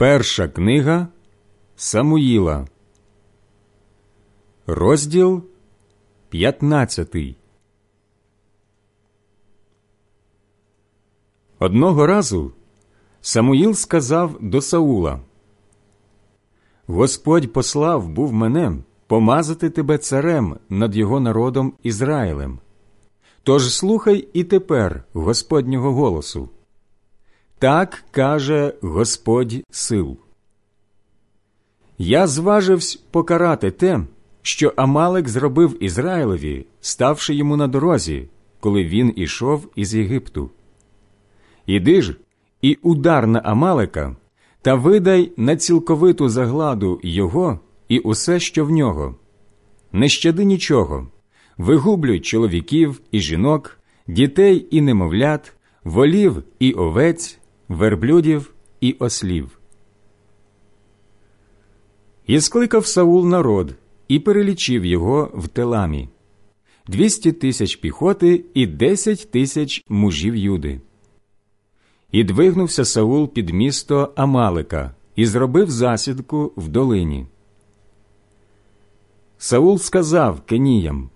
Перша книга Самуїла, розділ 15 Одного разу Самуїл сказав до Саула Господь послав був мене помазати тебе царем над його народом Ізраїлем. Тож слухай і тепер Господнього голосу. Так каже Господь сил. Я зваживсь покарати те, що Амалек зробив Ізраїлеві, ставши йому на дорозі, коли він ішов із Єгипту. Іди ж і удар на Амалека, та видай на цілковиту загладу його і усе, що в нього. Не щади нічого, вигублюй чоловіків і жінок, дітей і немовлят, волів і овець, верблюдів і ослів. І скликав Саул народ і перелічив його в теламі двісті тисяч піхоти і десять тисяч мужів юди. І двигнувся Саул під місто Амалика і зробив засідку в долині. Саул сказав Кеніям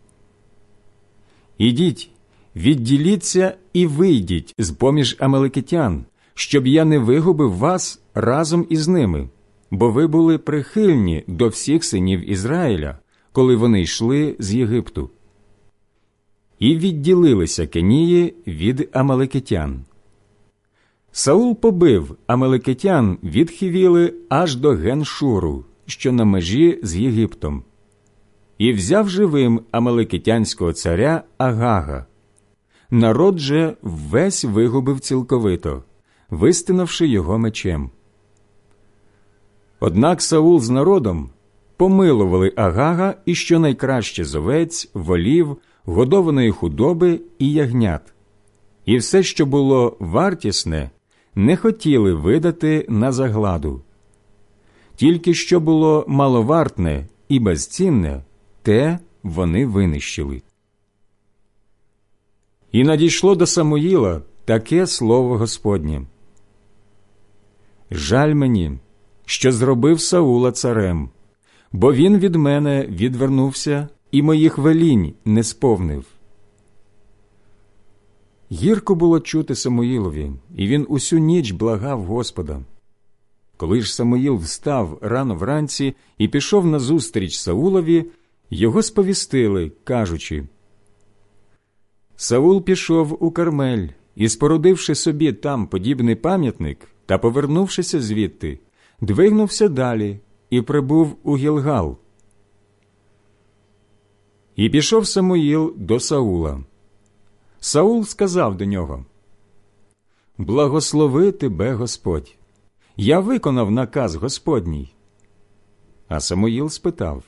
Ідіть, відділіться і вийдіть з поміж амаликитян, щоб я не вигубив вас разом із ними, бо ви були прихильні до всіх синів Ізраїля, коли вони йшли з Єгипту. І відділилися Кенії від амаликитян. Саул побив амаликитян від Хівіли аж до Геншуру, що на межі з Єгиптом, і взяв живим амаликитянського царя Агага. Народ же весь вигубив цілковито, вистинавши його мечем. Однак Саул з народом помилували Агага і щонайкраще з овець, волів, годованої худоби і ягнят, і все, що було вартісне, не хотіли видати на загладу. Тільки що було маловартне і безцінне, те вони винищили. І надійшло до Самуїла таке слово Господнє. Жаль мені, що зробив Саула царем, бо він від мене відвернувся і моїх велінь не сповнив. Гірко було чути Самуїлові, і він усю ніч благав Господа. Коли ж Самуїл встав рано вранці і пішов назустріч Саулові, його сповістили, кажучи Саул пішов у Кармель і, спорудивши собі там подібний пам'ятник та повернувшися звідти, двигнувся далі і прибув у Гілгал. І пішов Самуїл до Саула. Саул сказав до нього Благослови тебе Господь. Я виконав наказ Господній. А Самуїл спитав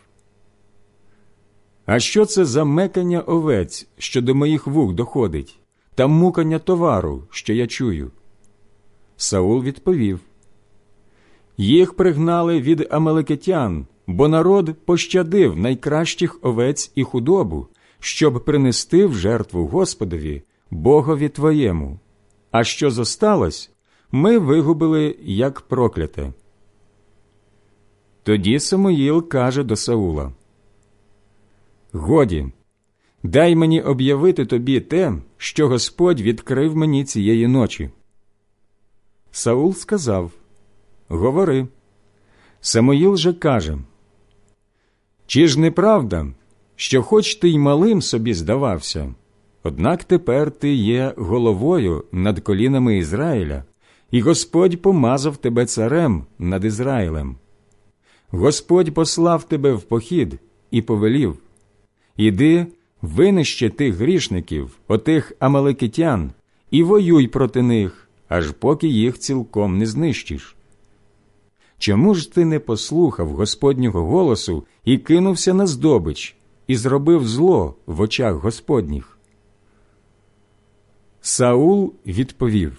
А що це за мекання овець, що до моїх вух доходить, та мукання товару, що я чую? Саул відповів Їх пригнали від амелекетян, бо народ пощадив найкращих овець і худобу, щоб принести в жертву Господові, Богові твоєму. А що зосталось, ми вигубили як прокляте. Тоді Самуїл каже до Саула Годі, дай мені об'явити тобі те, що Господь відкрив мені цієї ночі. Саул сказав Говори. Самуїл же каже Чи ж не правда, що хоч ти й малим собі здавався, однак тепер ти є головою над колінами Ізраїля, і Господь помазав тебе царем над Ізраїлем. Господь послав тебе в похід і повелів Іди, винищи тих грішників, отих амаликитян, і воюй проти них, аж поки їх цілком не знищиш. Чому ж ти не послухав Господнього голосу і кинувся на здобич, і зробив зло в очах Господніх? Саул відповів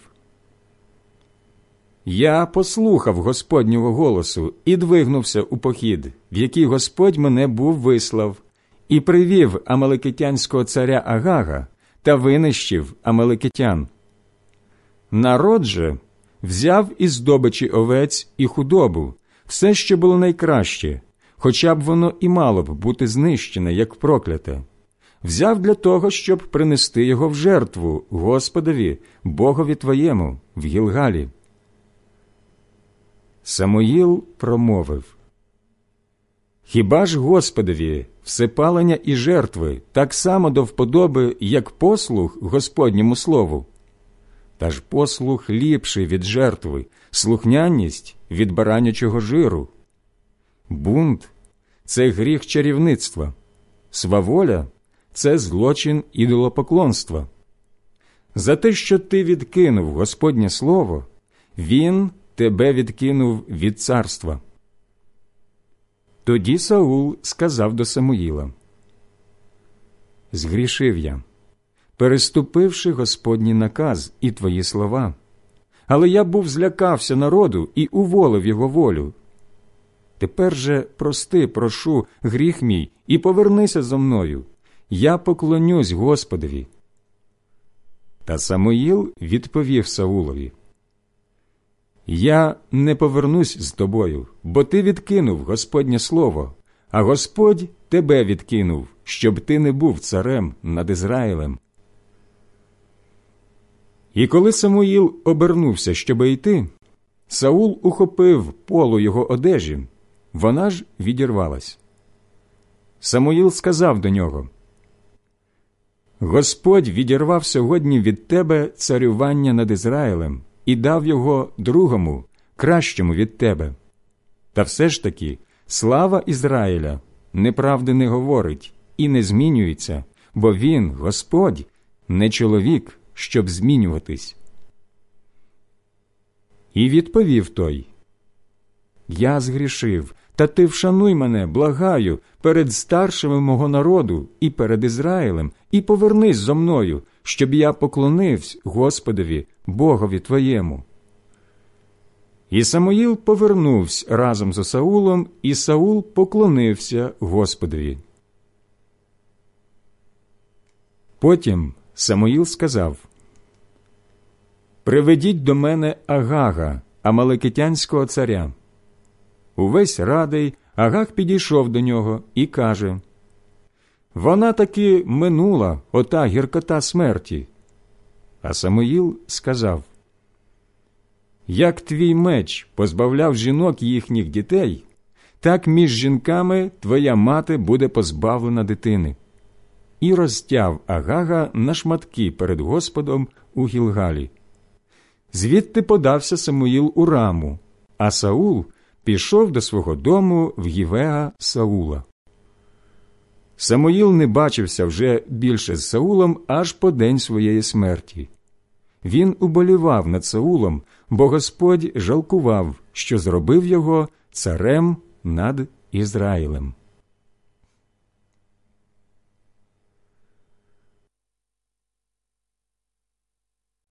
Я послухав Господнього голосу і двигнувся у похід, в який Господь мене був вислав, і привів амаликитянського царя Агага та винищив амаликитян. Народ же взяв із здобичі овець і худобу, все, що було найкраще, хоча б воно і мало б бути знищене, як прокляте, взяв для того, щоб принести його в жертву Господові, Богові твоєму, в Гілгалі. Самоїл промовив Хіба ж Господові всепалення і жертви так само до вподоби, як послух Господньому слову? Та ж послух ліпший від жертви, слухняність від баранячого жиру. Бунт це гріх чарівництва, сваволя це злочин ідолопоклонства. За те, що ти відкинув Господнє Слово, Він тебе відкинув від царства. Тоді Саул сказав до Самуїла Згрішив я, переступивши Господній наказ і твої слова. Але я був злякався народу і уволив його волю. Тепер же прости, прошу, гріх мій, і повернися зо мною. Я поклонюсь Господові. Та Самуїл відповів Саулові Я не повернусь з тобою, бо ти відкинув Господнє слово, а Господь тебе відкинув, щоб ти не був царем над Ізраїлем. І коли Самуїл обернувся, щоби йти, Саул ухопив полу його одежі, вона ж відірвалась. Самуїл сказав до нього Господь відірвав сьогодні від тебе царювання над Ізраїлем і дав його другому, кращому від тебе. Та все ж таки слава Ізраїля неправди не говорить і не змінюється, бо він, Господь, не чоловік, щоб змінюватись. І відповів той Я згрішив, та ти вшануй мене, благаю, перед старшими мого народу і перед Ізраїлем, і повернись зо мною, щоб я поклонився Господові, Богові твоєму. І Самуїл повернувся разом з Саулом, і Саул поклонився Господові. Потім Самуїл сказав Приведіть до мене Агага, Амалекитянського царя. Увесь радий Агаг підійшов до нього і каже Вона таки минула ота гіркота смерті. А Самуїл сказав Як твій меч позбавляв жінок їхніх дітей, так між жінками твоя мати буде позбавлена дитини. І розтяв Агага на шматки перед Господом у Гілгалі. Звідти подався Самуїл у раму, а Саул пішов до свого дому в Гівеа Саула. Самуїл не бачився вже більше з Саулом аж по день своєї смерті. Він уболівав над Саулом, бо Господь жалкував, що зробив його царем над Ізраїлем.